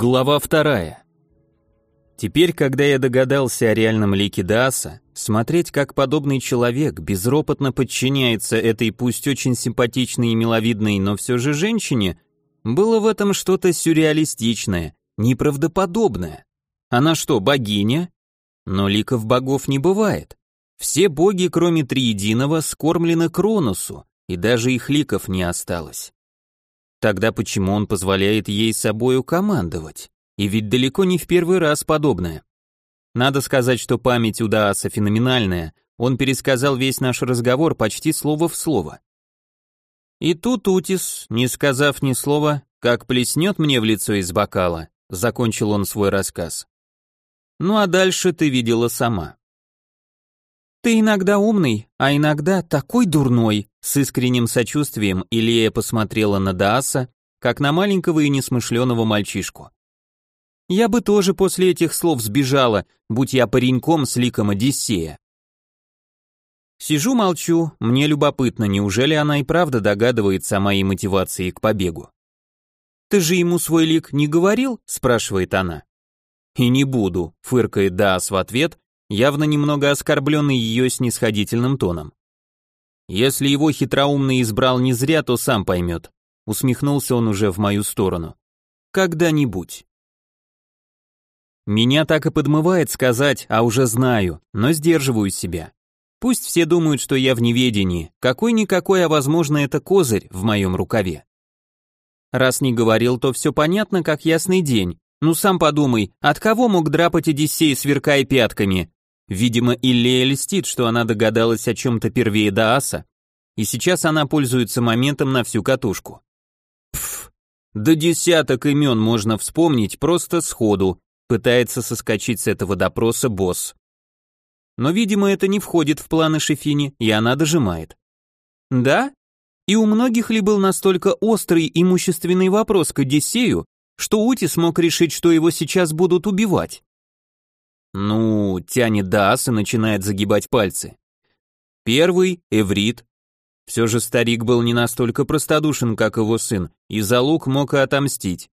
Глава вторая. Теперь, когда я догадался о реальном лике Дааса, смотреть, как подобный человек безропотно подчиняется этой пусть очень симпатичной и миловидной, но все же женщине, было в этом что-то сюрреалистичное, неправдоподобное. Она что, богиня? Но ликов богов не бывает. Все боги, кроме Триединого, скормлены Кроносу, и даже их ликов не осталось. Тогда почему он позволяет ей собою командовать? И ведь далеко не в первый раз подобное. Надо сказать, что память у Дааса феноменальная, он пересказал весь наш разговор почти слово в слово. И тут Утис, не сказав ни слова, как плеснет мне в лицо из бокала, закончил он свой рассказ. Ну а дальше ты видела сама. «Ты иногда умный, а иногда такой дурной», с искренним сочувствием Илья посмотрела на Дааса, как на маленького и несмышленого мальчишку. «Я бы тоже после этих слов сбежала, будь я пареньком с ликом Одиссея». Сижу молчу, мне любопытно, неужели она и правда догадывается о моей мотивации к побегу. «Ты же ему свой лик не говорил?» – спрашивает она. «И не буду», – фыркает Даас в ответ явно немного оскорбленный ее снисходительным тоном. «Если его хитроумный избрал не зря, то сам поймет», усмехнулся он уже в мою сторону. «Когда-нибудь». Меня так и подмывает сказать, а уже знаю, но сдерживаю себя. Пусть все думают, что я в неведении, какой-никакой, а возможно это козырь в моем рукаве. Раз не говорил, то все понятно, как ясный день. Ну сам подумай, от кого мог драпать Одиссей, сверкая пятками? Видимо, Иллея льстит, что она догадалась о чем-то первее Дааса, и сейчас она пользуется моментом на всю катушку. Пф, до десяток имен можно вспомнить просто сходу, пытается соскочить с этого допроса босс. Но, видимо, это не входит в планы Шефини, и она дожимает. Да? И у многих ли был настолько острый имущественный вопрос к Одиссею, что Ути смог решить, что его сейчас будут убивать? Ну, тянет до и начинает загибать пальцы. Первый — Эврит. Все же старик был не настолько простодушен, как его сын, и за лук мог и отомстить.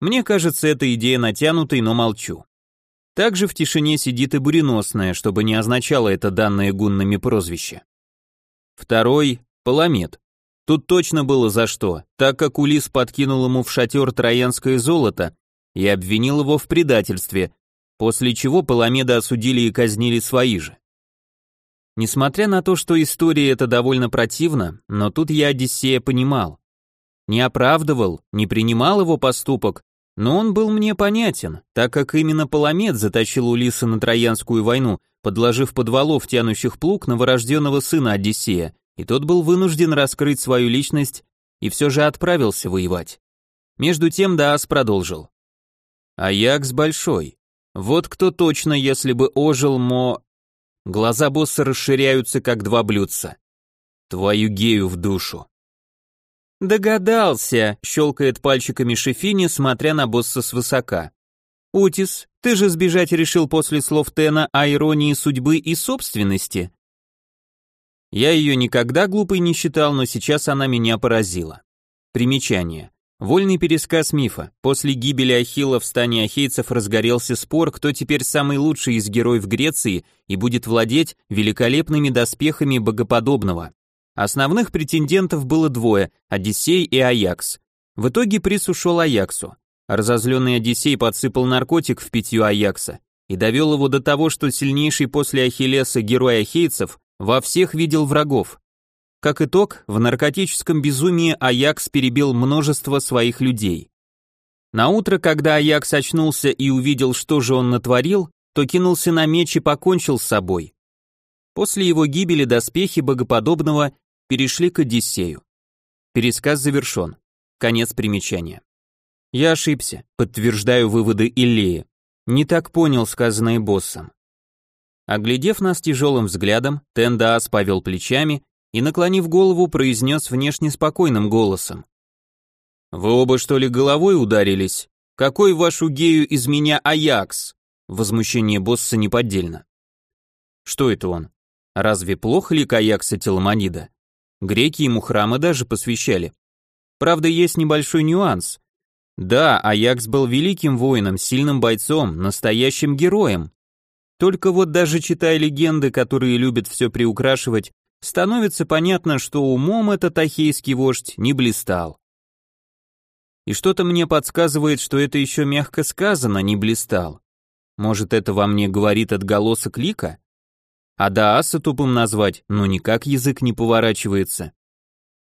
Мне кажется, эта идея натянутой, но молчу. Также в тишине сидит и буреносная, чтобы не означало это данное гуннами прозвище. Второй — Паламет. Тут точно было за что, так как Улис подкинул ему в шатер троянское золото и обвинил его в предательстве, после чего Паламеда осудили и казнили свои же. Несмотря на то, что история эта довольно противна, но тут я Одиссея понимал. Не оправдывал, не принимал его поступок, но он был мне понятен, так как именно Паламед затащил Улиса на Троянскую войну, подложив под валов тянущих плуг новорожденного сына Одиссея, и тот был вынужден раскрыть свою личность и все же отправился воевать. Между тем Даас продолжил. Аякс большой, вот кто точно, если бы ожил Мо... Глаза босса расширяются, как два блюдца. Твою гею в душу. Догадался, щелкает пальчиками Шефини, смотря на босса свысока. Утис, ты же сбежать решил после слов Тена о иронии судьбы и собственности. Я ее никогда глупой не считал, но сейчас она меня поразила. Примечание. Вольный пересказ мифа. После гибели Ахилла в стане ахейцев разгорелся спор, кто теперь самый лучший из героев Греции и будет владеть великолепными доспехами богоподобного. Основных претендентов было двое – Одиссей и Аякс. В итоге приз ушел Аяксу. Разозленный Одиссей подсыпал наркотик в питью Аякса и довел его до того, что сильнейший после Ахиллеса герой ахейцев во всех видел врагов. Как итог, в наркотическом безумии Аякс перебил множество своих людей. На утро, когда Аякс очнулся и увидел, что же он натворил, то кинулся на меч и покончил с собой. После его гибели доспехи богоподобного перешли к Одиссею. Пересказ завершен. Конец примечания. Я ошибся, подтверждаю выводы Иллея. Не так понял сказанное боссом. Оглядев нас тяжелым взглядом, Тендаас повел плечами и, наклонив голову, произнес внешне спокойным голосом. «Вы оба что ли головой ударились? Какой вашу гею из меня Аякс?» Возмущение босса неподдельно. Что это он? Разве плохо ли к Аякса Теламонида? Греки ему храмы даже посвящали. Правда, есть небольшой нюанс. Да, Аякс был великим воином, сильным бойцом, настоящим героем. Только вот даже читая легенды, которые любят все приукрашивать, становится понятно, что умом этот ахейский вождь не блистал. И что-то мне подсказывает, что это еще мягко сказано, не блистал. Может, это во мне говорит отголосок лика? А Дааса тупым назвать, ну никак язык не поворачивается.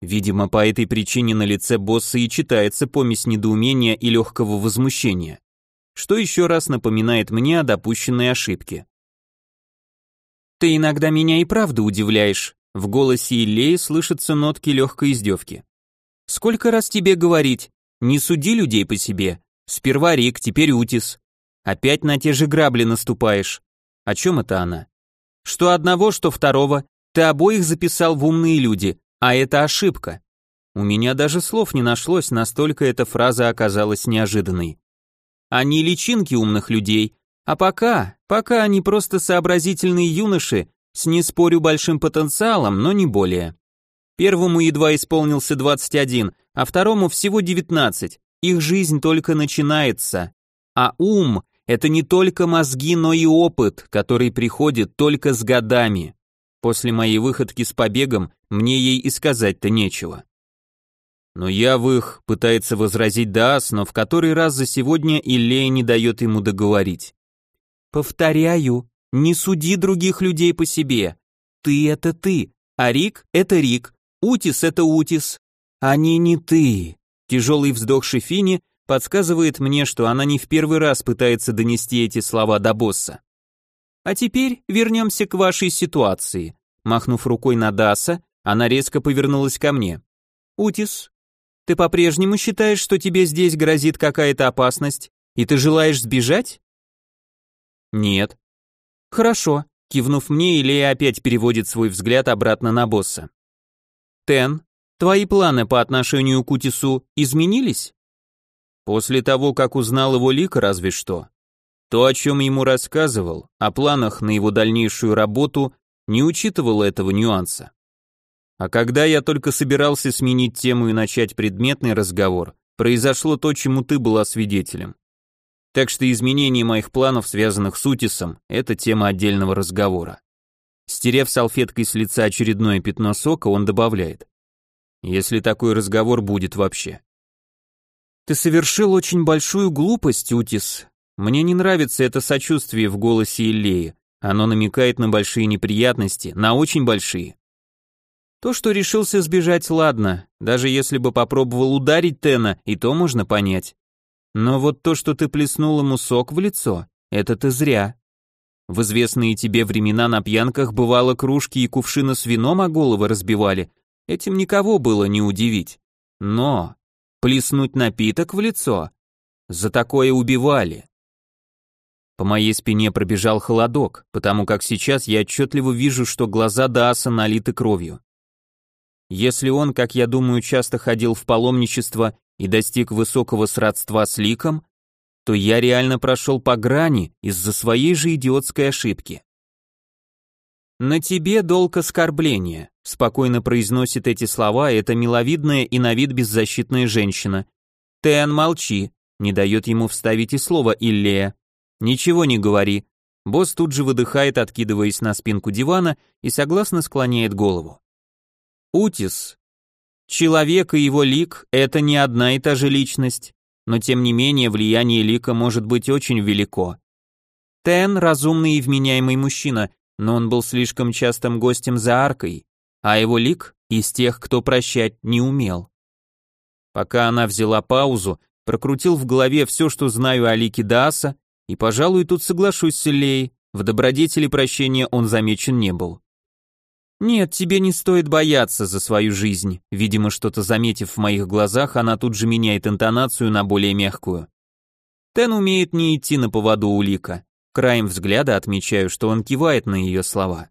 Видимо, по этой причине на лице босса и читается помесь недоумения и легкого возмущения, что еще раз напоминает мне о допущенной ошибке. «Ты иногда меня и правда удивляешь», в голосе Иллеи слышатся нотки легкой издевки. «Сколько раз тебе говорить? Не суди людей по себе. Сперва Рик, теперь Утис. Опять на те же грабли наступаешь. О чем это она? Что одного, что второго. Ты обоих записал в умные люди, а это ошибка. У меня даже слов не нашлось, настолько эта фраза оказалась неожиданной. Они личинки умных людей, а пока, пока они просто сообразительные юноши, с не спорю большим потенциалом, но не более. Первому едва исполнился 21, а второму всего 19. Их жизнь только начинается. А ум – это не только мозги, но и опыт, который приходит только с годами. После моей выходки с побегом мне ей и сказать-то нечего. Но я в их, пытается возразить Даас, но в который раз за сегодня Иллея не дает ему договорить. Повторяю, не суди других людей по себе. Ты это ты, а Рик это Рик, Утис это Утис. Они не ты. Тяжелый вздох Шефини подсказывает мне, что она не в первый раз пытается донести эти слова до босса. А теперь вернемся к вашей ситуации. Махнув рукой на Даса, она резко повернулась ко мне. Утис, ты по-прежнему считаешь, что тебе здесь грозит какая-то опасность, и ты желаешь сбежать? Нет. «Хорошо», — кивнув мне, Илея опять переводит свой взгляд обратно на босса. «Тен, твои планы по отношению к Утису изменились?» «После того, как узнал его лик, разве что. То, о чем ему рассказывал, о планах на его дальнейшую работу, не учитывал этого нюанса. А когда я только собирался сменить тему и начать предметный разговор, произошло то, чему ты была свидетелем. Так что изменение моих планов, связанных с Утисом, это тема отдельного разговора. Стерев салфеткой с лица очередное пятно сока, он добавляет. Если такой разговор будет вообще. Ты совершил очень большую глупость, Утис. Мне не нравится это сочувствие в голосе Иллеи. Оно намекает на большие неприятности, на очень большие. То, что решился сбежать, ладно, даже если бы попробовал ударить Тена, и то можно понять. Но вот то, что ты плеснул ему сок в лицо, это ты зря. В известные тебе времена на пьянках бывало кружки и кувшины с вином о головы разбивали, этим никого было не удивить. Но плеснуть напиток в лицо, за такое убивали. По моей спине пробежал холодок, потому как сейчас я отчетливо вижу, что глаза Дааса налиты кровью. Если он, как я думаю, часто ходил в паломничество и достиг высокого сродства с ликом, то я реально прошел по грани из-за своей же идиотской ошибки. «На тебе долг оскорбления», — спокойно произносит эти слова эта миловидная и на вид беззащитная женщина. «Тен, молчи», — не дает ему вставить и слово Иллея. «Ничего не говори». Босс тут же выдыхает, откидываясь на спинку дивана и согласно склоняет голову. Утис, Человек и его лик – это не одна и та же личность, но тем не менее влияние лика может быть очень велико. Тен – разумный и вменяемый мужчина, но он был слишком частым гостем за аркой, а его лик – из тех, кто прощать не умел. Пока она взяла паузу, прокрутил в голове все, что знаю о лике Дааса, и, пожалуй, тут соглашусь с Иллей, в добродетели прощения он замечен не был. «Нет, тебе не стоит бояться за свою жизнь». Видимо, что-то заметив в моих глазах, она тут же меняет интонацию на более мягкую. Тен умеет не идти на поводу у Лика. Краем взгляда отмечаю, что он кивает на ее слова.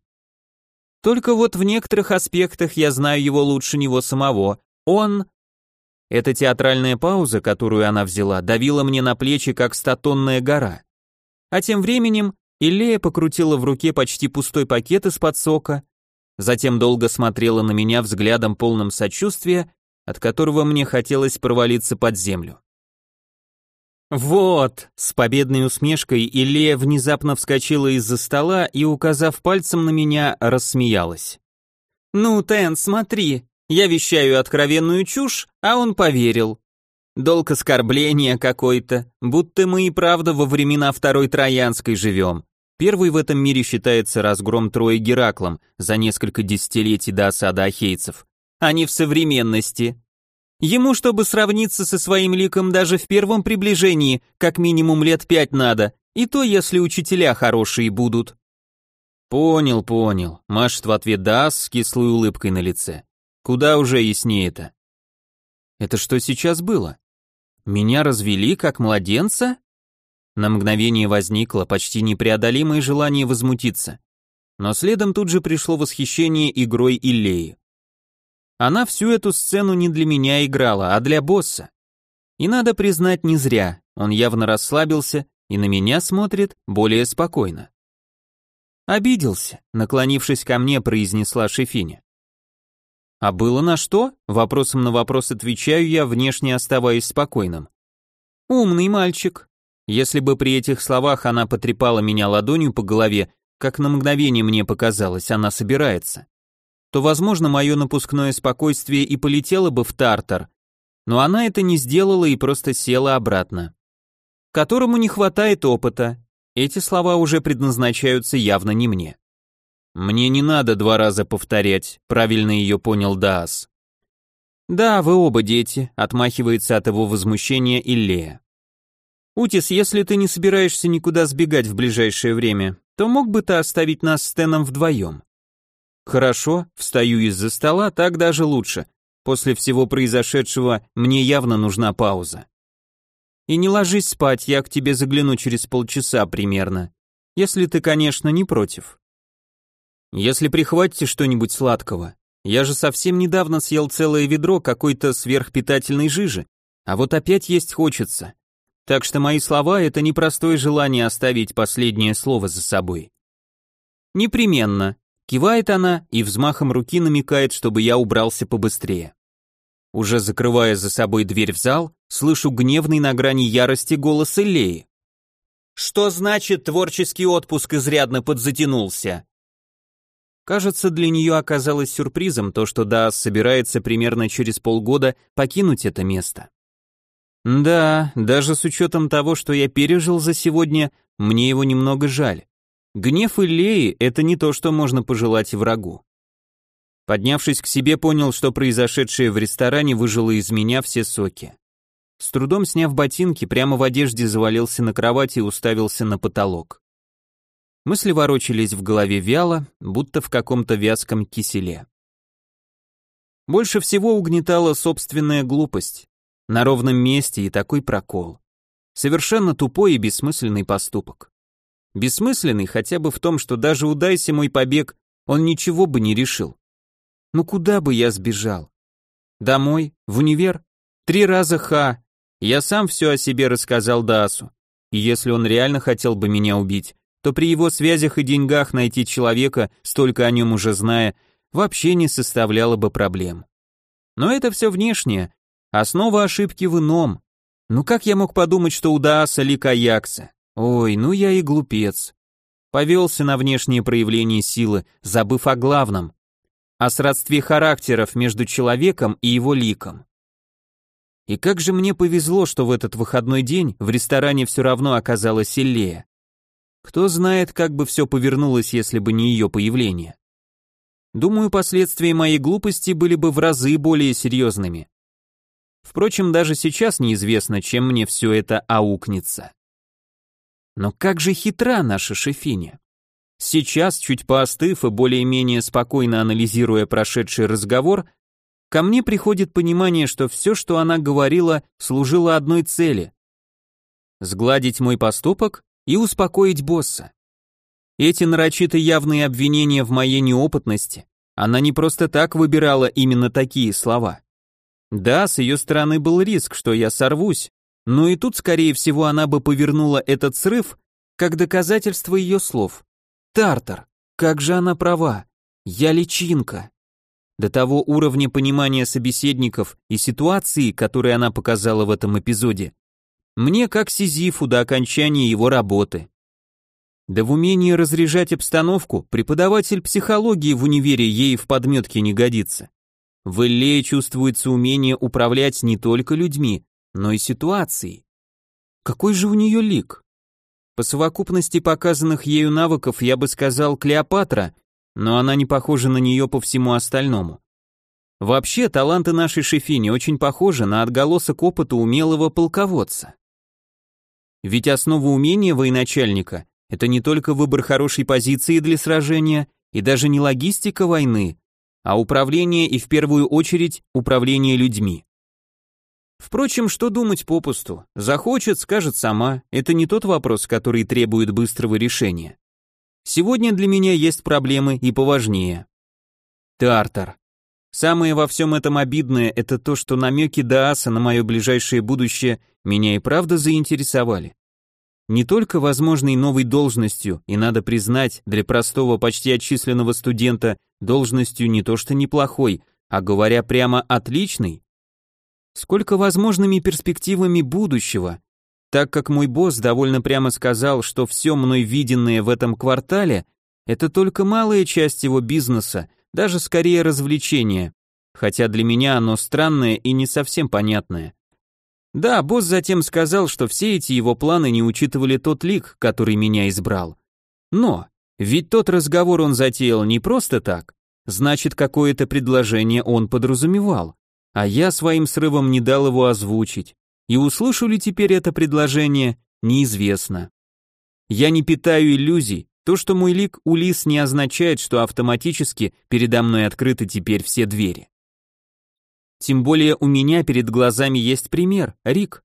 Только вот в некоторых аспектах я знаю его лучше него самого. Он... Эта театральная пауза, которую она взяла, давила мне на плечи, как статонная гора. А тем временем Иллея покрутила в руке почти пустой пакет из-под сока, затем долго смотрела на меня взглядом полным сочувствия, от которого мне хотелось провалиться под землю. Вот, с победной усмешкой Илья внезапно вскочила из-за стола и, указав пальцем на меня, рассмеялась. Ну, Тен, смотри, я вещаю откровенную чушь, а он поверил. Долг оскорбления какой-то, будто мы и правда во времена Второй Троянской живем. Первый в этом мире считается разгром Трои Гераклом за несколько десятилетий до осады ахейцев, а не в современности. Ему, чтобы сравниться со своим ликом даже в первом приближении, как минимум лет пять надо, и то, если учителя хорошие будут. Понял, понял, машет в ответ Дас с кислой улыбкой на лице. Куда уже яснее это? Это что сейчас было? Меня развели как младенца? На мгновение возникло почти непреодолимое желание возмутиться. Но следом тут же пришло восхищение игрой Иллеи. Она всю эту сцену не для меня играла, а для босса. И надо признать, не зря, он явно расслабился и на меня смотрит более спокойно. «Обиделся», — наклонившись ко мне, произнесла Шефиня. «А было на что?» — вопросом на вопрос отвечаю я, внешне оставаясь спокойным. «Умный мальчик», если бы при этих словах она потрепала меня ладонью по голове, как на мгновение мне показалось, она собирается, то, возможно, мое напускное спокойствие и полетело бы в тартар, но она это не сделала и просто села обратно. Которому не хватает опыта. Эти слова уже предназначаются явно не мне. Мне не надо два раза повторять, правильно ее понял Даас. Да, вы оба дети, отмахивается от его возмущения Иллея. «Утис, если ты не собираешься никуда сбегать в ближайшее время, то мог бы ты оставить нас с Теном вдвоем?» «Хорошо, встаю из-за стола, так даже лучше. После всего произошедшего мне явно нужна пауза». «И не ложись спать, я к тебе загляну через полчаса примерно. Если ты, конечно, не против». «Если прихватите что-нибудь сладкого. Я же совсем недавно съел целое ведро какой-то сверхпитательной жижи, а вот опять есть хочется. Так что мои слова — это непростое желание оставить последнее слово за собой. Непременно. Кивает она и взмахом руки намекает, чтобы я убрался побыстрее. Уже закрывая за собой дверь в зал, слышу гневный на грани ярости голос Элеи. «Что значит творческий отпуск изрядно подзатянулся?» Кажется, для нее оказалось сюрпризом то, что Даас собирается примерно через полгода покинуть это место. Да, даже с учетом того, что я пережил за сегодня, мне его немного жаль. Гнев Иллеи — это не то, что можно пожелать врагу. Поднявшись к себе, понял, что произошедшее в ресторане выжило из меня все соки. С трудом сняв ботинки, прямо в одежде завалился на кровать и уставился на потолок. Мысли ворочались в голове вяло, будто в каком-то вязком киселе. Больше всего угнетала собственная глупость. На ровном месте и такой прокол. Совершенно тупой и бессмысленный поступок. Бессмысленный хотя бы в том, что даже удайся мой побег, он ничего бы не решил. Ну куда бы я сбежал? Домой? В универ? Три раза ха. Я сам все о себе рассказал Дасу. И если он реально хотел бы меня убить, то при его связях и деньгах найти человека, столько о нем уже зная, вообще не составляло бы проблем. Но это все внешнее, Основа ошибки в ином. Ну как я мог подумать, что у Дааса Аякса? Ой, ну я и глупец. Повелся на внешние проявления силы, забыв о главном. О сродстве характеров между человеком и его ликом. И как же мне повезло, что в этот выходной день в ресторане все равно оказалась Селлея. Кто знает, как бы все повернулось, если бы не ее появление. Думаю, последствия моей глупости были бы в разы более серьезными. Впрочем, даже сейчас неизвестно, чем мне все это аукнется. Но как же хитра наша шефиня. Сейчас, чуть поостыв и более-менее спокойно анализируя прошедший разговор, ко мне приходит понимание, что все, что она говорила, служило одной цели — сгладить мой поступок и успокоить босса. Эти нарочито явные обвинения в моей неопытности, она не просто так выбирала именно такие слова. Да, с ее стороны был риск, что я сорвусь, но и тут, скорее всего, она бы повернула этот срыв как доказательство ее слов. Тартар, как же она права, я личинка. До того уровня понимания собеседников и ситуации, которые она показала в этом эпизоде, Мне как Сизифу до окончания его работы. Да в умении разряжать обстановку преподаватель психологии в универе ей в подметке не годится. В Эллее чувствуется умение управлять не только людьми, но и ситуацией. Какой же у нее лик? По совокупности показанных ею навыков я бы сказал Клеопатра, но она не похожа на нее по всему остальному. Вообще, таланты нашей шефини очень похожи на отголосок опыта умелого полководца. Ведь основа умения военачальника – это не только выбор хорошей позиции для сражения и даже не логистика войны, а управление и в первую очередь управление людьми. Впрочем, что думать попусту? Захочет, скажет сама. Это не тот вопрос, который требует быстрого решения. Сегодня для меня есть проблемы и поважнее. Тартар. Самое во всем этом обидное – это то, что намеки Дааса на мое ближайшее будущее меня и правда заинтересовали. Не только возможной новой должностью, и надо признать, для простого почти отчисленного студента должностью не то что неплохой, а говоря прямо отличной, сколько возможными перспективами будущего, так как мой босс довольно прямо сказал, что все мной виденное в этом квартале – это только малая часть его бизнеса, даже скорее развлечение, хотя для меня оно странное и не совсем понятное. Да, босс затем сказал, что все эти его планы не учитывали тот лик, который меня избрал. Но, ведь тот разговор он затеял не просто так, значит, какое-то предложение он подразумевал, а я своим срывом не дал его озвучить. И услышу ли теперь это предложение, неизвестно. Я не питаю иллюзий, то, что мой лик Улис не означает, что автоматически передо мной открыты теперь все двери. Тем более у меня перед глазами есть пример, Рик.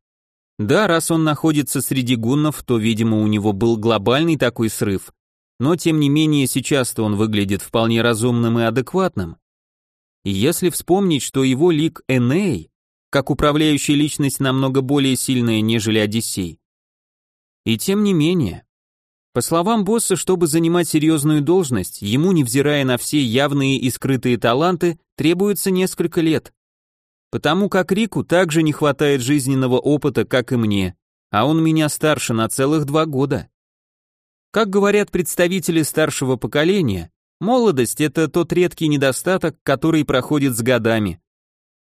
Да, раз он находится среди гуннов, то, видимо, у него был глобальный такой срыв, но тем не менее сейчас-то он выглядит вполне разумным и адекватным. И если вспомнить, что его лик Эней, как управляющая личность намного более сильная, нежели Одиссей. И тем не менее, по словам босса, чтобы занимать серьезную должность, ему, невзирая на все явные и скрытые таланты, требуется несколько лет. Потому как Рику также не хватает жизненного опыта, как и мне, а он меня старше на целых два года. Как говорят представители старшего поколения, молодость – это тот редкий недостаток, который проходит с годами.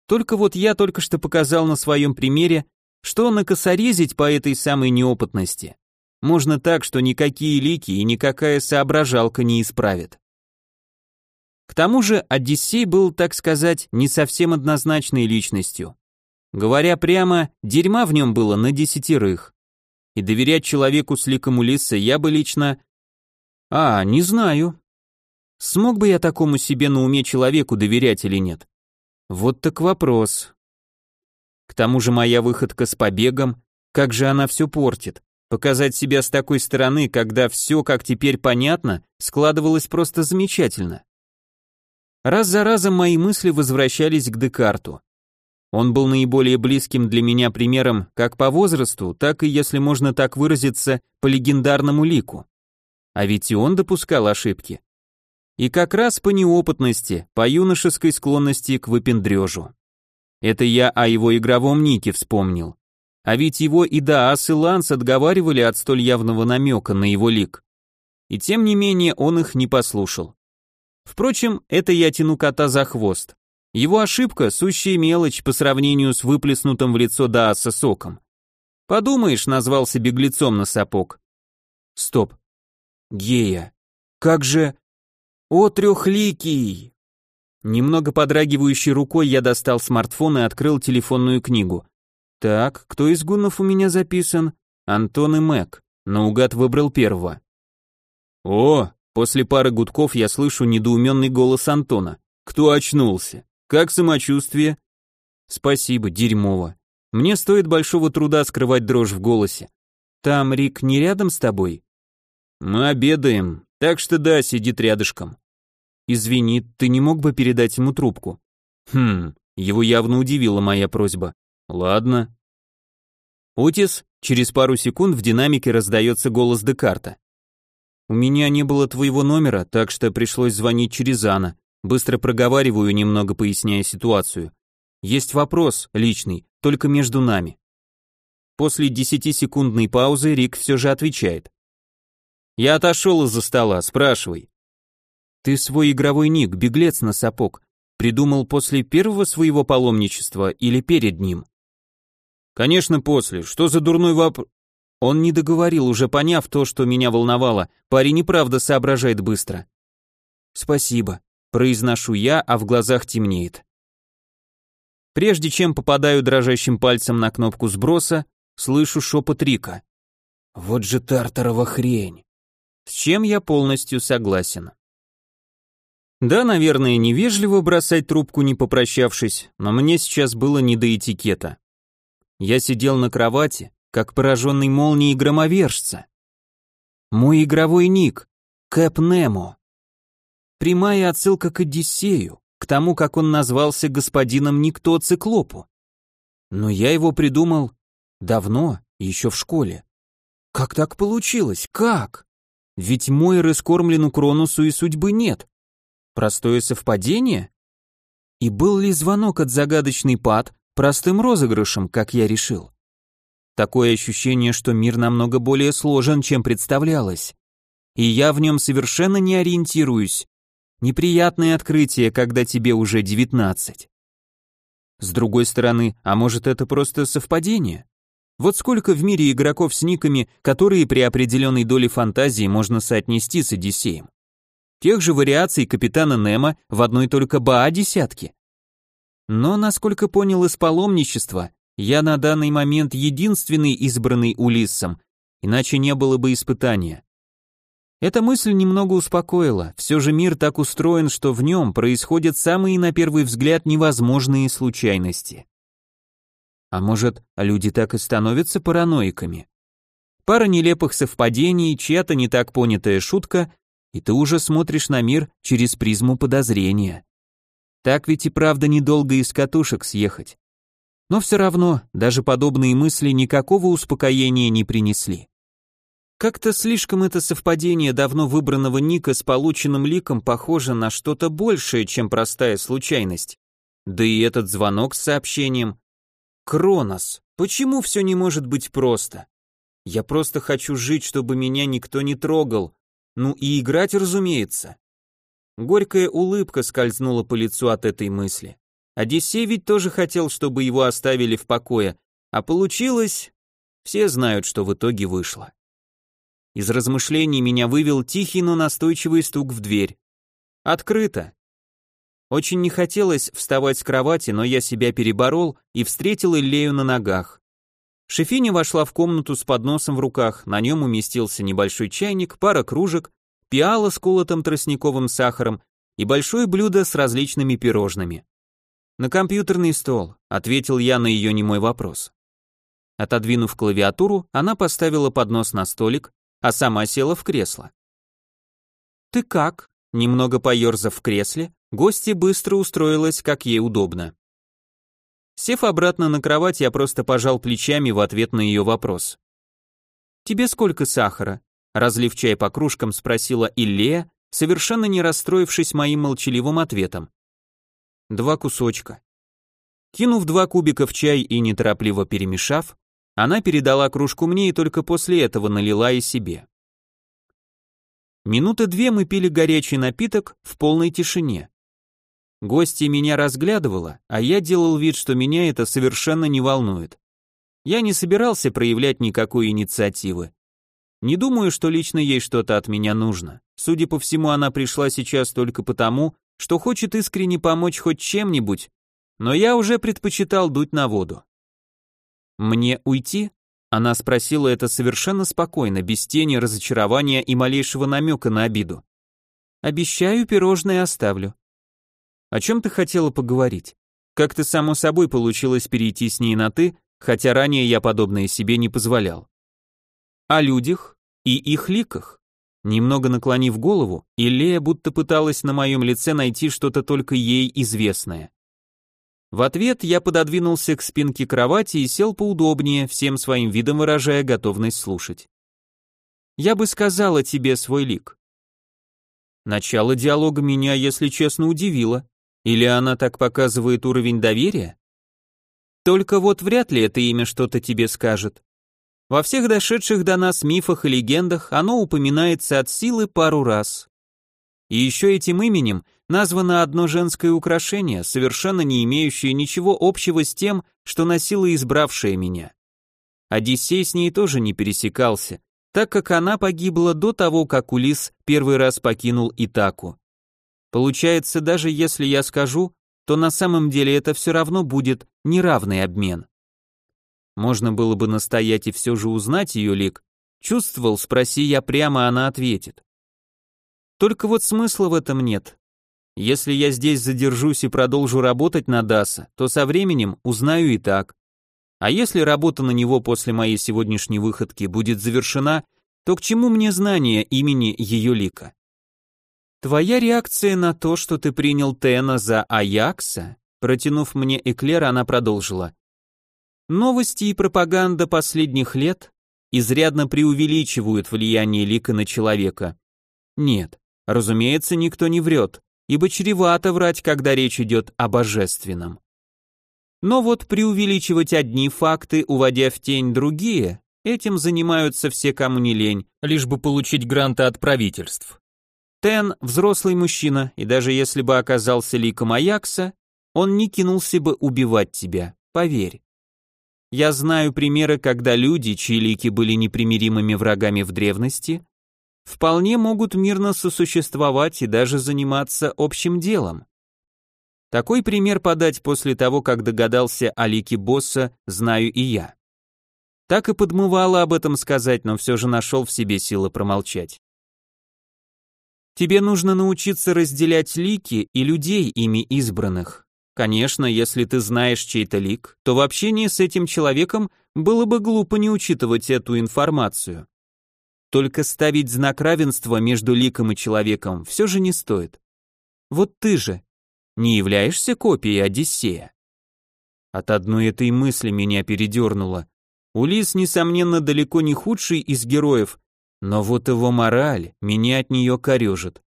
Только вот я только что показал на своем примере, что накосорезить по этой самой неопытности можно так, что никакие лики и никакая соображалка не исправят. К тому же Одиссей был, так сказать, не совсем однозначной личностью. Говоря прямо, дерьма в нем было на десятерых. И доверять человеку с ликом Улисса я бы лично... А, не знаю. Смог бы я такому себе на уме человеку доверять или нет? Вот так вопрос. К тому же моя выходка с побегом, как же она все портит. Показать себя с такой стороны, когда все, как теперь понятно, складывалось просто замечательно. Раз за разом мои мысли возвращались к Декарту. Он был наиболее близким для меня примером как по возрасту, так и, если можно так выразиться, по легендарному лику. А ведь и он допускал ошибки. И как раз по неопытности, по юношеской склонности к выпендрежу. Это я о его игровом нике вспомнил. А ведь его и Даас, и Ланс отговаривали от столь явного намека на его лик. И тем не менее он их не послушал. Впрочем, это я тяну кота за хвост. Его ошибка – сущая мелочь по сравнению с выплеснутым в лицо Дааса соком. Подумаешь, назвался беглецом на сапог. Стоп. Гея. Как же... О, трехликий! Немного подрагивающей рукой я достал смартфон и открыл телефонную книгу. Так, кто из гуннов у меня записан? Антон и Мэг. Наугад выбрал первого. О, после пары гудков я слышу недоуменный голос Антона. Кто очнулся? Как самочувствие? Спасибо, дерьмово. Мне стоит большого труда скрывать дрожь в голосе. Там Рик не рядом с тобой? Мы обедаем, так что да, сидит рядышком. Извини, ты не мог бы передать ему трубку? Хм, его явно удивила моя просьба. Ладно. Утис, через пару секунд в динамике раздается голос Декарта. У меня не было твоего номера, так что пришлось звонить через Анна. Быстро проговариваю, немного поясняя ситуацию. Есть вопрос, личный, только между нами. После десятисекундной паузы Рик все же отвечает. Я отошел из-за стола, спрашивай. Ты свой игровой ник, беглец на сапог, придумал после первого своего паломничества или перед ним? Конечно, после. Что за дурной вопрос? Он не договорил, уже поняв то, что меня волновало. Парень и правда соображает быстро. Спасибо, произношу я, а в глазах темнеет. Прежде чем попадаю дрожащим пальцем на кнопку сброса, слышу шепот Рика. Вот же тартарова хрень. С чем я полностью согласен. Да, наверное, невежливо бросать трубку, не попрощавшись, но мне сейчас было не до этикета. Я сидел на кровати, как пораженный молнией громовержца. Мой игровой ник — Кэп Немо. Прямая отсылка к Одиссею, к тому, как он назвался господином Никто Циклопу. Но я его придумал давно, еще в школе. Как так получилось? Как? Ведь Мойры скормлену Кронусу и судьбы нет. Простое совпадение? И был ли звонок от загадочный пад простым розыгрышем, как я решил? Такое ощущение, что мир намного более сложен, чем представлялось. И я в нем совершенно не ориентируюсь. Неприятное открытие, когда тебе уже 19. С другой стороны, а может это просто совпадение? Вот сколько в мире игроков с никами, которые при определенной доле фантазии можно соотнести с Одиссеем. Тех же вариаций капитана Немо в одной только БА десятки. Но, насколько понял из паломничества, я на данный момент единственный избранный Улиссом, иначе не было бы испытания. Эта мысль немного успокоила, все же мир так устроен, что в нем происходят самые на первый взгляд невозможные случайности. А может, люди так и становятся параноиками? Пара нелепых совпадений, чья-то не так понятая шутка, и ты уже смотришь на мир через призму подозрения. Так ведь и правда недолго из катушек съехать. Но все равно, даже подобные мысли никакого успокоения не принесли. Как-то слишком это совпадение давно выбранного ника с полученным ликом похоже на что-то большее, чем простая случайность. Да и этот звонок с сообщением. Кронос, почему все не может быть просто? Я просто хочу жить, чтобы меня никто не трогал. Ну и играть, разумеется. Горькая улыбка скользнула по лицу от этой мысли. Одиссей ведь тоже хотел, чтобы его оставили в покое, а получилось... Все знают, что в итоге вышло. Из размышлений меня вывел тихий, но настойчивый стук в дверь. Открыто. Очень не хотелось вставать с кровати, но я себя переборол и встретил Иллею на ногах. Шефиня вошла в комнату с подносом в руках, на нем уместился небольшой чайник, пара кружек, пиала с колотым тростниковым сахаром и большое блюдо с различными пирожными. «На компьютерный стол», — ответил я на ее немой вопрос. Отодвинув клавиатуру, она поставила поднос на столик, а сама села в кресло. «Ты как?» Немного поерзав в кресле, гостья быстро устроилась, как ей удобно. Сев обратно на кровать, я просто пожал плечами в ответ на ее вопрос. «Тебе сколько сахара?» Разлив чай по кружкам, спросила Иллея, совершенно не расстроившись моим молчаливым ответом. «Два кусочка». Кинув два кубика в чай и неторопливо перемешав, она передала кружку мне и только после этого налила и себе. Минуты две мы пили горячий напиток в полной тишине. Гостья меня разглядывала, а я делал вид, что меня это совершенно не волнует. Я не собирался проявлять никакой инициативы. Не думаю, что лично ей что-то от меня нужно. Судя по всему, она пришла сейчас только потому, что хочет искренне помочь хоть чем-нибудь, но я уже предпочитал дуть на воду. «Мне уйти?» Она спросила это совершенно спокойно, без тени разочарования и малейшего намека на обиду. «Обещаю, пирожное оставлю». «О чем ты хотела поговорить? Как-то само собой получилось перейти с ней на «ты», хотя ранее я подобное себе не позволял». «О людях и их ликах». Немного наклонив голову, Иллея будто пыталась на моем лице найти что-то только ей известное. В ответ я пододвинулся к спинке кровати и сел поудобнее, всем своим видом выражая готовность слушать. Я бы сказала тебе свой лик. Начало диалога меня, если честно, удивило. Или она так показывает уровень доверия? Только вот вряд ли это имя что-то тебе скажет. Во всех дошедших до нас мифах и легендах оно упоминается от силы пару раз. И еще этим именем названо одно женское украшение, совершенно не имеющее ничего общего с тем, что носила избравшая меня. Одиссей с ней тоже не пересекался, так как она погибла до того, как Улис первый раз покинул Итаку. Получается, даже если я скажу, то на самом деле это все равно будет неравный обмен. Можно было бы настоять и все же узнать ее лик. Чувствовал, спроси я прямо, она ответит. Только вот смысла в этом нет. Если я здесь задержусь и продолжу работать на Даса, то со временем узнаю и так. А если работа на него после моей сегодняшней выходки будет завершена, то к чему мне знание имени ее лика? Твоя реакция на то, что ты принял Тена за Аякса, протянув мне эклер, она продолжила. Новости и пропаганда последних лет изрядно преувеличивают влияние лика на человека. Нет, разумеется, никто не врет, ибо чревато врать, когда речь идет о божественном. Но вот преувеличивать одни факты, уводя в тень другие, этим занимаются все, кому не лень, лишь бы получить гранты от правительств. Тен – взрослый мужчина, и даже если бы оказался ликом Аякса, он не кинулся бы убивать тебя, поверь. Я знаю примеры, когда люди, чьи лики были непримиримыми врагами в древности, вполне могут мирно сосуществовать и даже заниматься общим делом. Такой пример подать после того, как догадался о лике босса, знаю и я. Так и подмывало об этом сказать, но все же нашел в себе силы промолчать. Тебе нужно научиться разделять лики и людей, ими избранных. Конечно, если ты знаешь чей-то лик, то в общении с этим человеком было бы глупо не учитывать эту информацию. Только ставить знак равенства между ликом и человеком все же не стоит. Вот ты же, не являешься копией Одиссея. От одной этой мысли меня передернуло. Улис, несомненно, далеко не худший из героев, но вот его мораль меня от нее корежит.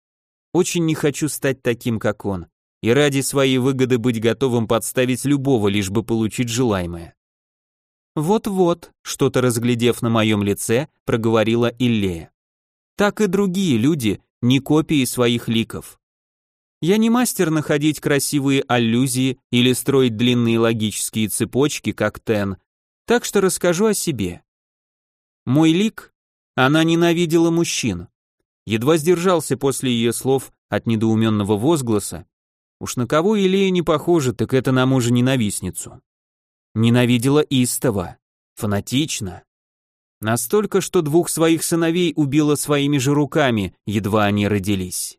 Очень не хочу стать таким, как он, и ради своей выгоды быть готовым подставить любого, лишь бы получить желаемое. Вот-вот, что-то разглядев на моем лице, проговорила Иллея. Так и другие люди, не копии своих ликов. Я не мастер находить красивые аллюзии или строить длинные логические цепочки, как Тен, так что расскажу о себе. Мой лик, она ненавидела мужчин. Едва сдержался после ее слов от недоуменного возгласа. Уж на кого Илея не похожа, так это на мужа-ненавистницу. Ненавидела истово, фанатично. Настолько, что двух своих сыновей убила своими же руками, едва они родились.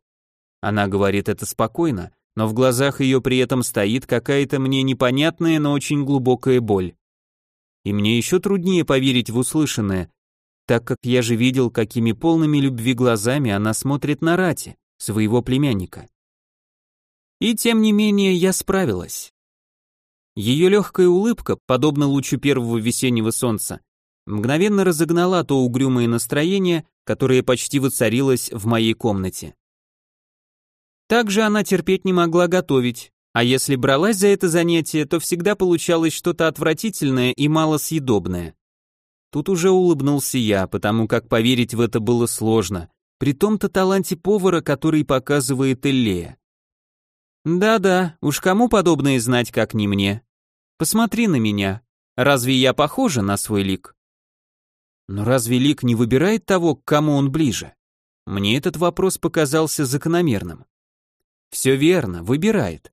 Она говорит это спокойно, но в глазах ее при этом стоит какая-то мне непонятная, но очень глубокая боль. И мне еще труднее поверить в услышанное, так как я же видел, какими полными любви глазами она смотрит на Рати, своего племянника. И тем не менее я справилась. Ее легкая улыбка, подобно лучу первого весеннего солнца, мгновенно разогнала то угрюмое настроение, которое почти воцарилось в моей комнате. Также она терпеть не могла готовить, а если бралась за это занятие, то всегда получалось что-то отвратительное и малосъедобное. Тут уже улыбнулся я, потому как поверить в это было сложно, при том-то таланте повара, который показывает Эллея. Да-да, уж кому подобное знать, как не мне. Посмотри на меня. Разве я похожа на свой лик? Но разве лик не выбирает того, к кому он ближе? Мне этот вопрос показался закономерным. Все верно, выбирает.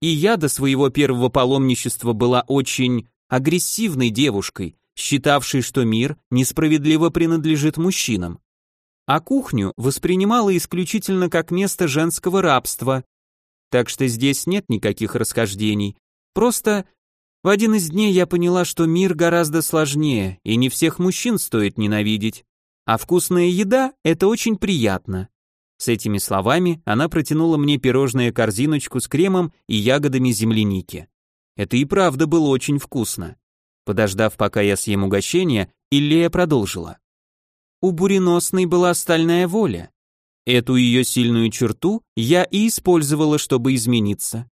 И я до своего первого паломничества была очень агрессивной девушкой, считавшей, что мир несправедливо принадлежит мужчинам. А кухню воспринимала исключительно как место женского рабства. Так что здесь нет никаких расхождений. Просто в один из дней я поняла, что мир гораздо сложнее, и не всех мужчин стоит ненавидеть. А вкусная еда – это очень приятно. С этими словами она протянула мне пирожное корзиночку с кремом и ягодами земляники. Это и правда было очень вкусно. Подождав, пока я съем угощение, Иллея продолжила. У буреносной была стальная воля. Эту ее сильную черту я и использовала, чтобы измениться.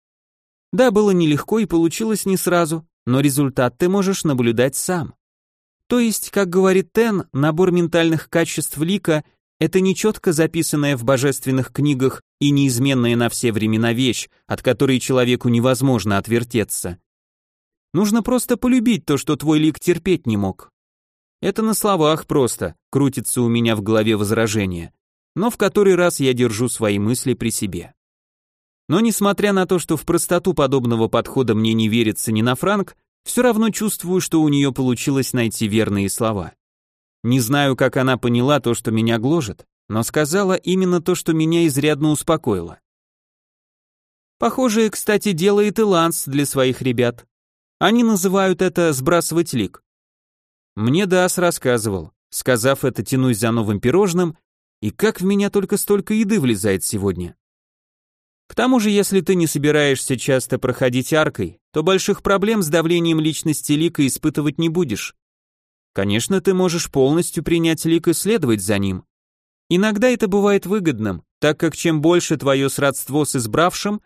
Да, было нелегко и получилось не сразу, но результат ты можешь наблюдать сам. То есть, как говорит Тен, набор ментальных качеств лика – это не четко записанная в божественных книгах и неизменная на все времена вещь, от которой человеку невозможно отвертеться. Нужно просто полюбить то, что твой лик терпеть не мог. Это на словах просто, крутится у меня в голове возражение, но в который раз я держу свои мысли при себе. Но несмотря на то, что в простоту подобного подхода мне не верится ни на франк, все равно чувствую, что у нее получилось найти верные слова. Не знаю, как она поняла то, что меня гложет, но сказала именно то, что меня изрядно успокоило. Похоже, кстати, делает и Ланс для своих ребят. Они называют это «сбрасывать лик». Мне Дас рассказывал. Сказав это, тянусь за новым пирожным, и как в меня только столько еды влезает сегодня. К тому же, если ты не собираешься часто проходить аркой, то больших проблем с давлением личности лика испытывать не будешь. Конечно, ты можешь полностью принять лик и следовать за ним. Иногда это бывает выгодным, так как чем больше твое сродство с избравшим,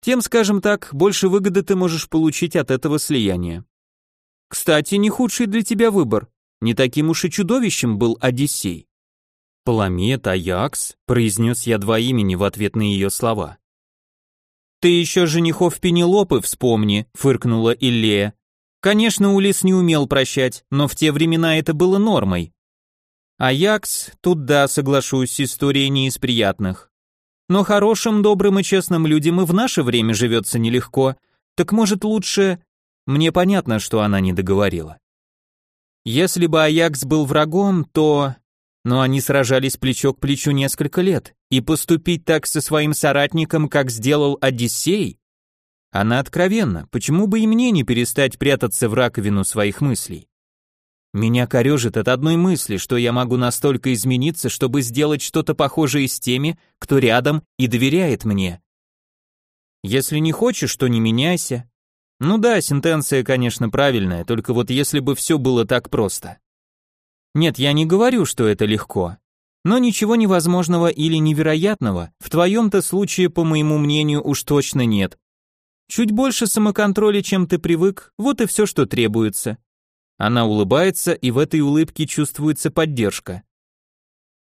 тем, скажем так, больше выгоды ты можешь получить от этого слияния. Кстати, не худший для тебя выбор. Не таким уж и чудовищем был Одиссей. Паламет, Аякс, произнес я два имени в ответ на ее слова. «Ты еще женихов Пенелопы вспомни», — фыркнула Иллея. «Конечно, Улис не умел прощать, но в те времена это было нормой». Аякс, тут да, соглашусь, история не из приятных. Но хорошим, добрым и честным людям и в наше время живется нелегко, так может лучше... Мне понятно, что она не договорила. Если бы Аякс был врагом, то но они сражались плечо к плечу несколько лет, и поступить так со своим соратником, как сделал Одиссей? Она откровенна, почему бы и мне не перестать прятаться в раковину своих мыслей? Меня корежит от одной мысли, что я могу настолько измениться, чтобы сделать что-то похожее с теми, кто рядом и доверяет мне. Если не хочешь, то не меняйся. Ну да, сентенция, конечно, правильная, только вот если бы все было так просто. Нет, я не говорю, что это легко. Но ничего невозможного или невероятного в твоем-то случае, по моему мнению, уж точно нет. Чуть больше самоконтроля, чем ты привык, вот и все, что требуется. Она улыбается, и в этой улыбке чувствуется поддержка.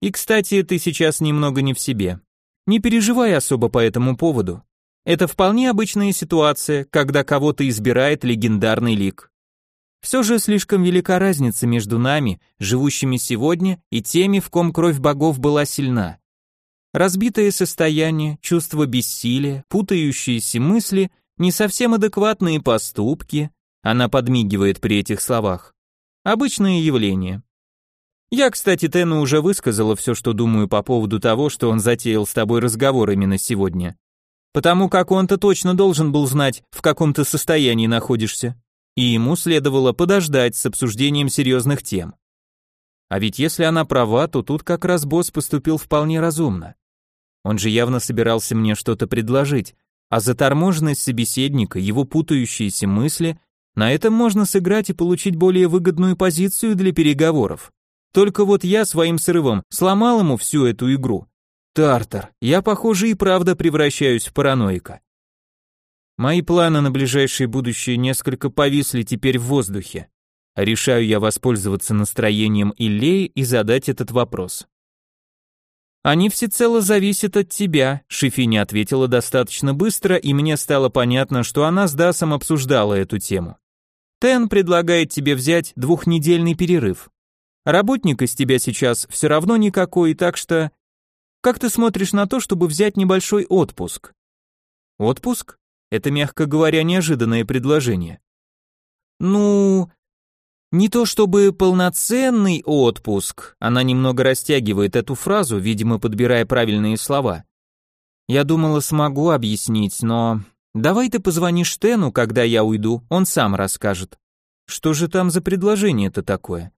И, кстати, ты сейчас немного не в себе. Не переживай особо по этому поводу. Это вполне обычная ситуация, когда кого-то избирает легендарный лик. Все же слишком велика разница между нами, живущими сегодня, и теми, в ком кровь богов была сильна. Разбитое состояние, чувство бессилия, путающиеся мысли, не совсем адекватные поступки, она подмигивает при этих словах. Обычное явление. Я, кстати, Тену уже высказала все, что думаю по поводу того, что он затеял с тобой разговор именно сегодня. Потому как он-то точно должен был знать, в каком ты состоянии находишься и ему следовало подождать с обсуждением серьезных тем. А ведь если она права, то тут как раз босс поступил вполне разумно. Он же явно собирался мне что-то предложить, а заторможенность собеседника, его путающиеся мысли, на этом можно сыграть и получить более выгодную позицию для переговоров. Только вот я своим срывом сломал ему всю эту игру. Тартар, я, похоже, и правда превращаюсь в параноика. Мои планы на ближайшее будущее несколько повисли теперь в воздухе. Решаю я воспользоваться настроением Иллеи и задать этот вопрос. «Они всецело зависят от тебя», — Шифиня ответила достаточно быстро, и мне стало понятно, что она с Дасом обсуждала эту тему. Тен предлагает тебе взять двухнедельный перерыв. Работник из тебя сейчас все равно никакой, так что... Как ты смотришь на то, чтобы взять небольшой отпуск? Отпуск? Это, мягко говоря, неожиданное предложение. Ну, не то чтобы полноценный отпуск, она немного растягивает эту фразу, видимо, подбирая правильные слова. Я думала, смогу объяснить, но... Давай ты позвонишь Тену, когда я уйду, он сам расскажет. Что же там за предложение-то такое?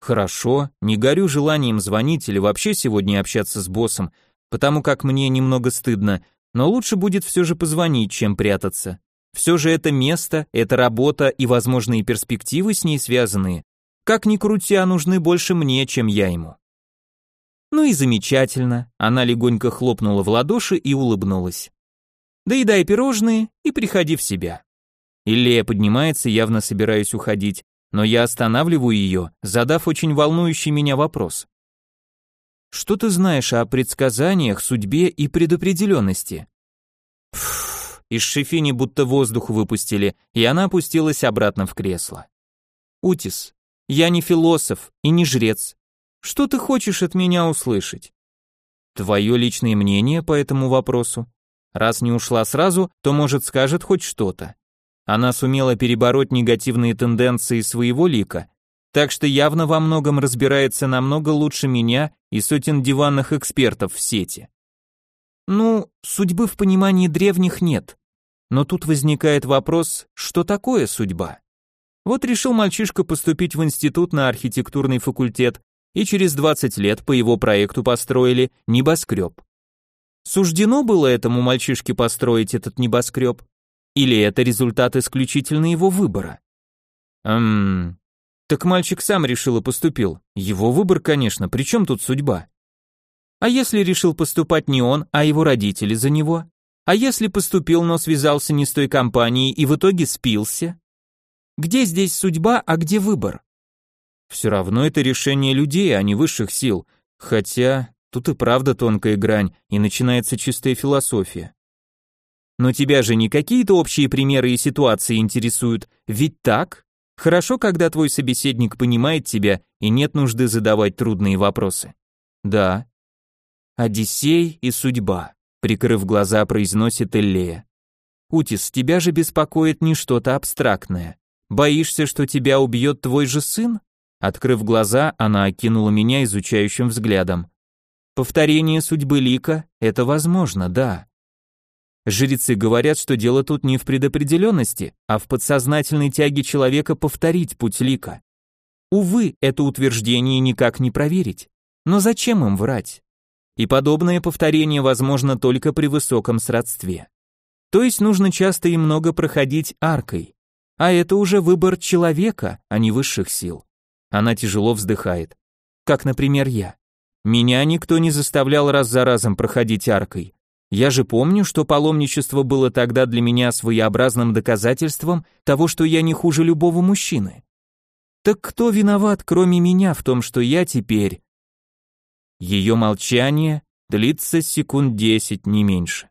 Хорошо, не горю желанием звонить или вообще сегодня общаться с боссом, потому как мне немного стыдно, но лучше будет все же позвонить, чем прятаться. Все же это место, это работа и возможные перспективы с ней связанные. Как ни крути, а нужны больше мне, чем я ему. Ну и замечательно. Она легонько хлопнула в ладоши и улыбнулась. Доедай пирожные и приходи в себя. Иллея поднимается, явно собираясь уходить, но я останавливаю ее, задав очень волнующий меня вопрос. Что ты знаешь о предсказаниях, судьбе и предопределенности? Пфф, из Шефини будто воздух выпустили, и она опустилась обратно в кресло. Утис, я не философ и не жрец. Что ты хочешь от меня услышать? Твое личное мнение по этому вопросу? Раз не ушла сразу, то, может, скажет хоть что-то. Она сумела перебороть негативные тенденции своего лика, так что явно во многом разбирается намного лучше меня и сотен диванных экспертов в сети. Ну, судьбы в понимании древних нет. Но тут возникает вопрос, что такое судьба? Вот решил мальчишка поступить в институт на архитектурный факультет, и через 20 лет по его проекту построили небоскреб. Суждено было этому мальчишке построить этот небоскреб? Или это результат исключительно его выбора? Эм, так мальчик сам решил и поступил. Его выбор, конечно, при чем тут судьба? А если решил поступать не он, а его родители за него? А если поступил, но связался не с той компанией и в итоге спился? Где здесь судьба, а где выбор? Все равно это решение людей, а не высших сил. Хотя тут и правда тонкая грань, и начинается чистая философия. Но тебя же не какие-то общие примеры и ситуации интересуют, ведь так? Хорошо, когда твой собеседник понимает тебя и нет нужды задавать трудные вопросы. Да. Одиссей и судьба, прикрыв глаза, произносит Эллея. Утис, тебя же беспокоит не что-то абстрактное. Боишься, что тебя убьет твой же сын? Открыв глаза, она окинула меня изучающим взглядом. Повторение судьбы Лика – это возможно, да. Жрецы говорят, что дело тут не в предопределенности, а в подсознательной тяге человека повторить путь Лика. Увы, это утверждение никак не проверить. Но зачем им врать? И подобное повторение возможно только при высоком сродстве. То есть нужно часто и много проходить аркой. А это уже выбор человека, а не высших сил. Она тяжело вздыхает. Как, например, я. Меня никто не заставлял раз за разом проходить аркой. Я же помню, что паломничество было тогда для меня своеобразным доказательством того, что я не хуже любого мужчины. Так кто виноват, кроме меня, в том, что я теперь... Ее молчание длится секунд десять, не меньше.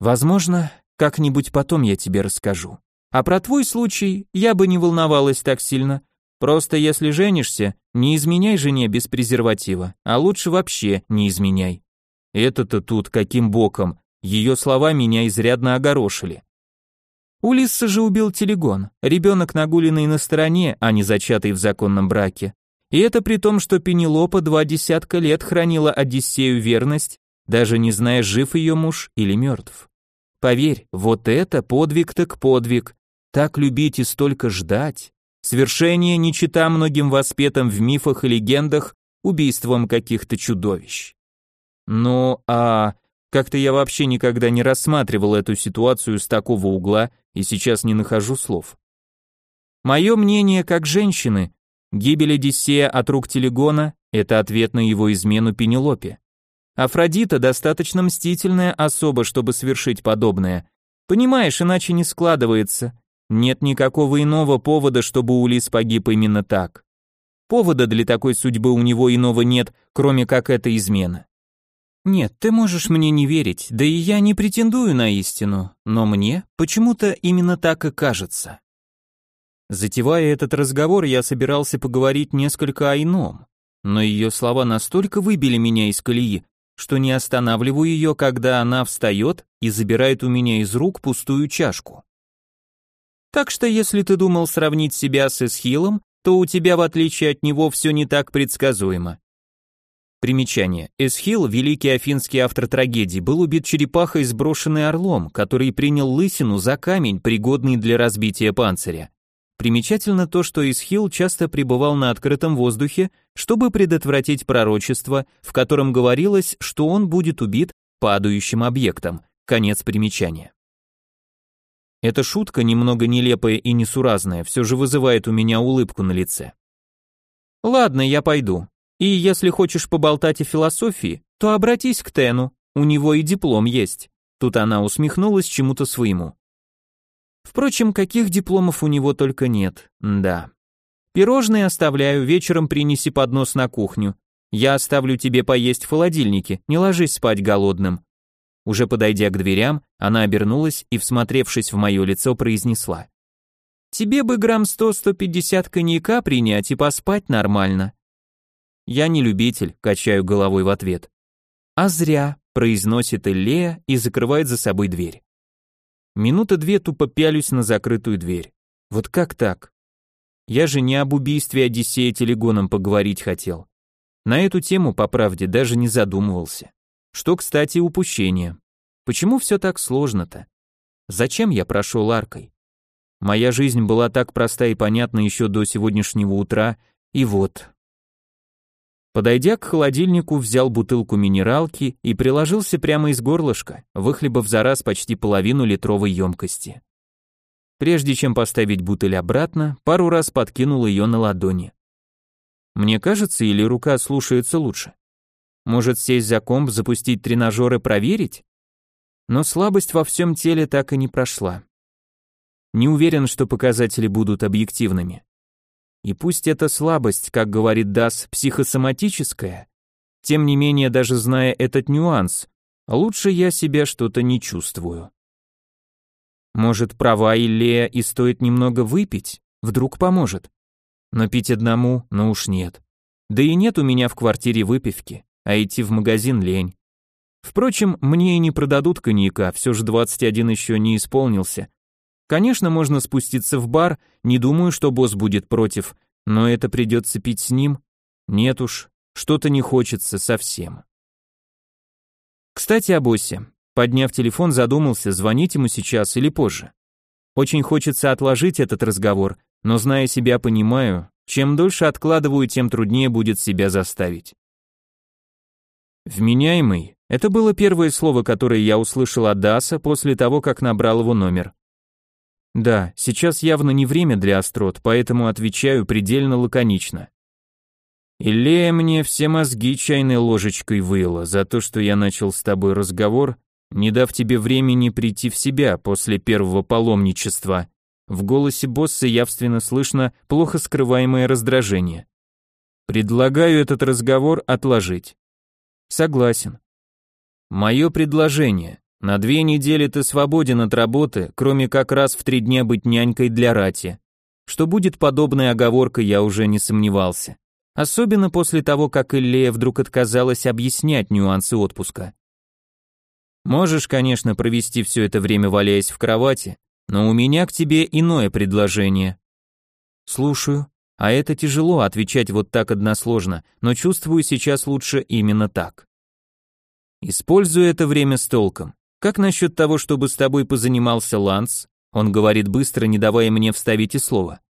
Возможно, как-нибудь потом я тебе расскажу. А про твой случай я бы не волновалась так сильно, Просто если женишься, не изменяй жене без презерватива, а лучше вообще не изменяй. Это-то тут каким боком, ее слова меня изрядно огорошили. Улисса же убил телегон, ребенок нагуленный на стороне, а не зачатый в законном браке. И это при том, что Пенелопа два десятка лет хранила Одиссею верность, даже не зная, жив ее муж или мертв. Поверь, вот это подвиг так подвиг. Так любить и столько ждать. Свершение не чита многим воспетым в мифах и легендах убийством каких-то чудовищ. Ну, а как-то я вообще никогда не рассматривал эту ситуацию с такого угла и сейчас не нахожу слов. Мое мнение как женщины, гибель Одиссея от рук Телегона – это ответ на его измену Пенелопе. Афродита достаточно мстительная особа, чтобы совершить подобное. Понимаешь, иначе не складывается. Нет никакого иного повода, чтобы Улис погиб именно так. Повода для такой судьбы у него иного нет, кроме как эта измена. Нет, ты можешь мне не верить, да и я не претендую на истину, но мне почему-то именно так и кажется. Затевая этот разговор, я собирался поговорить несколько о ином, но ее слова настолько выбили меня из колеи, что не останавливаю ее, когда она встает и забирает у меня из рук пустую чашку. Так что если ты думал сравнить себя с Эсхилом, то у тебя, в отличие от него, все не так предсказуемо. Примечание. Эсхил, великий афинский автор трагедий, был убит черепахой, сброшенной орлом, который принял лысину за камень, пригодный для разбития панциря. Примечательно то, что Исхил часто пребывал на открытом воздухе, чтобы предотвратить пророчество, в котором говорилось, что он будет убит падающим объектом. Конец примечания. Эта шутка, немного нелепая и несуразная, все же вызывает у меня улыбку на лице. Ладно, я пойду. И если хочешь поболтать о философии, то обратись к Тену, у него и диплом есть. Тут она усмехнулась чему-то своему. Впрочем, каких дипломов у него только нет, да. Пирожные оставляю, вечером принеси поднос на кухню. Я оставлю тебе поесть в холодильнике, не ложись спать голодным. Уже подойдя к дверям, она обернулась и, всмотревшись в мое лицо, произнесла. «Тебе бы грамм сто-сто пятьдесят коньяка принять и поспать нормально». «Я не любитель», — качаю головой в ответ. «А зря», — произносит Элея и закрывает за собой дверь. Минуты две тупо пялюсь на закрытую дверь. Вот как так? Я же не об убийстве Одиссея телегоном поговорить хотел. На эту тему, по правде, даже не задумывался. Что, кстати, упущение. Почему все так сложно-то? Зачем я прошел аркой? Моя жизнь была так проста и понятна еще до сегодняшнего утра, и вот. Подойдя к холодильнику, взял бутылку минералки и приложился прямо из горлышка, выхлебав за раз почти половину литровой емкости. Прежде чем поставить бутыль обратно, пару раз подкинул ее на ладони. Мне кажется, или рука слушается лучше? Может сесть за комп, запустить тренажер и проверить? Но слабость во всем теле так и не прошла. Не уверен, что показатели будут объективными. И пусть это слабость, как говорит Дас, психосоматическая, тем не менее, даже зная этот нюанс, лучше я себя что-то не чувствую. Может, права Иллея и стоит немного выпить? Вдруг поможет. Но пить одному, ну уж нет. Да и нет у меня в квартире выпивки а идти в магазин лень. Впрочем, мне и не продадут коньяка, все же 21 еще не исполнился. Конечно, можно спуститься в бар, не думаю, что босс будет против, но это придется пить с ним. Нет уж, что-то не хочется совсем. Кстати, о боссе. Подняв телефон, задумался, звонить ему сейчас или позже. Очень хочется отложить этот разговор, но зная себя, понимаю, чем дольше откладываю, тем труднее будет себя заставить. Вменяемый – это было первое слово, которое я услышал от Даса после того, как набрал его номер. Да, сейчас явно не время для острот, поэтому отвечаю предельно лаконично. Илея мне все мозги чайной ложечкой выла за то, что я начал с тобой разговор, не дав тебе времени прийти в себя после первого паломничества. В голосе босса явственно слышно плохо скрываемое раздражение. Предлагаю этот разговор отложить. Согласен. Мое предложение. На две недели ты свободен от работы, кроме как раз в три дня быть нянькой для Рати. Что будет подобной оговоркой, я уже не сомневался. Особенно после того, как Иллея вдруг отказалась объяснять нюансы отпуска. Можешь, конечно, провести все это время валяясь в кровати, но у меня к тебе иное предложение. Слушаю. А это тяжело отвечать вот так односложно, но чувствую сейчас лучше именно так. Используй это время с толком. Как насчет того, чтобы с тобой позанимался Ланс? Он говорит быстро, не давая мне вставить и слова.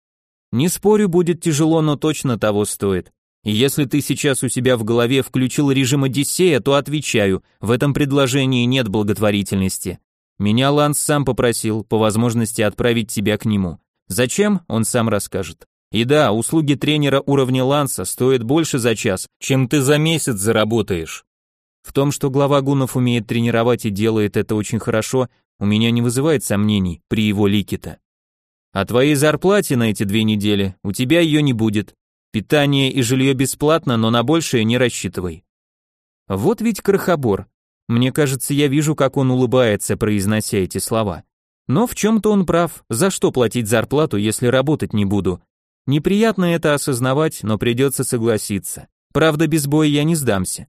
Не спорю, будет тяжело, но точно того стоит. И если ты сейчас у себя в голове включил режим Одиссея, то отвечаю, в этом предложении нет благотворительности. Меня Ланс сам попросил, по возможности, отправить тебя к нему. Зачем, он сам расскажет. И да, услуги тренера уровня Ланса стоят больше за час, чем ты за месяц заработаешь. В том, что глава гунов умеет тренировать и делает это очень хорошо, у меня не вызывает сомнений при его лике-то. О твоей зарплате на эти две недели у тебя ее не будет. Питание и жилье бесплатно, но на большее не рассчитывай. Вот ведь крохобор. Мне кажется, я вижу, как он улыбается, произнося эти слова. Но в чем-то он прав. За что платить зарплату, если работать не буду? Неприятно это осознавать, но придется согласиться. Правда, без боя я не сдамся.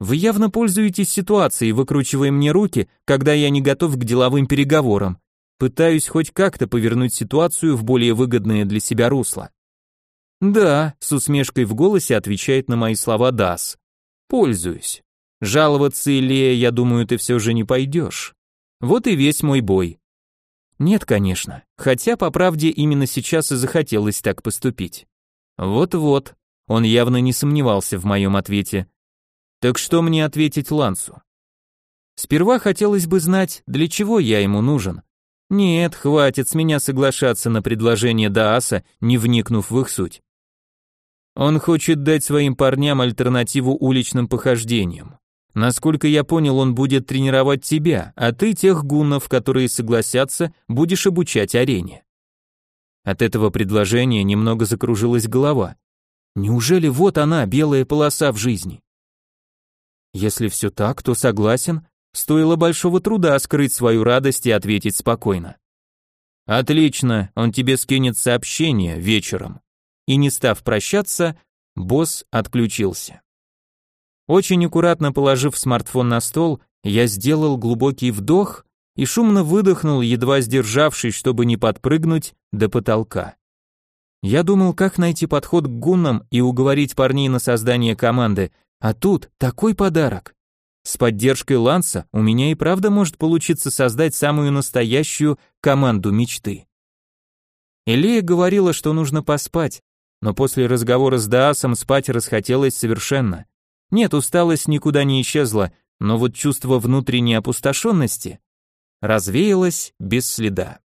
Вы явно пользуетесь ситуацией, выкручивая мне руки, когда я не готов к деловым переговорам. Пытаюсь хоть как-то повернуть ситуацию в более выгодное для себя русло. Да, с усмешкой в голосе отвечает на мои слова Дас. Пользуюсь. Жаловаться или, я думаю, ты все же не пойдешь. Вот и весь мой бой. Нет, конечно. Хотя, по правде, именно сейчас и захотелось так поступить. Вот-вот. Он явно не сомневался в моем ответе. Так что мне ответить Лансу? Сперва хотелось бы знать, для чего я ему нужен. Нет, хватит с меня соглашаться на предложение Дааса, не вникнув в их суть. Он хочет дать своим парням альтернативу уличным похождениям. Насколько я понял, он будет тренировать тебя, а ты тех гуннов, которые согласятся, будешь обучать арене. От этого предложения немного закружилась голова. Неужели вот она, белая полоса в жизни? Если все так, то согласен, стоило большого труда скрыть свою радость и ответить спокойно. Отлично, он тебе скинет сообщение вечером. И не став прощаться, босс отключился. Очень аккуратно положив смартфон на стол, я сделал глубокий вдох и шумно выдохнул, едва сдержавшись, чтобы не подпрыгнуть до потолка. Я думал, как найти подход к гуннам и уговорить парней на создание команды, а тут такой подарок. С поддержкой Ланса у меня и правда может получиться создать самую настоящую команду мечты. Элея говорила, что нужно поспать, но после разговора с Даасом спать расхотелось совершенно. Нет, усталость никуда не исчезла, но вот чувство внутренней опустошенности развеялось без следа.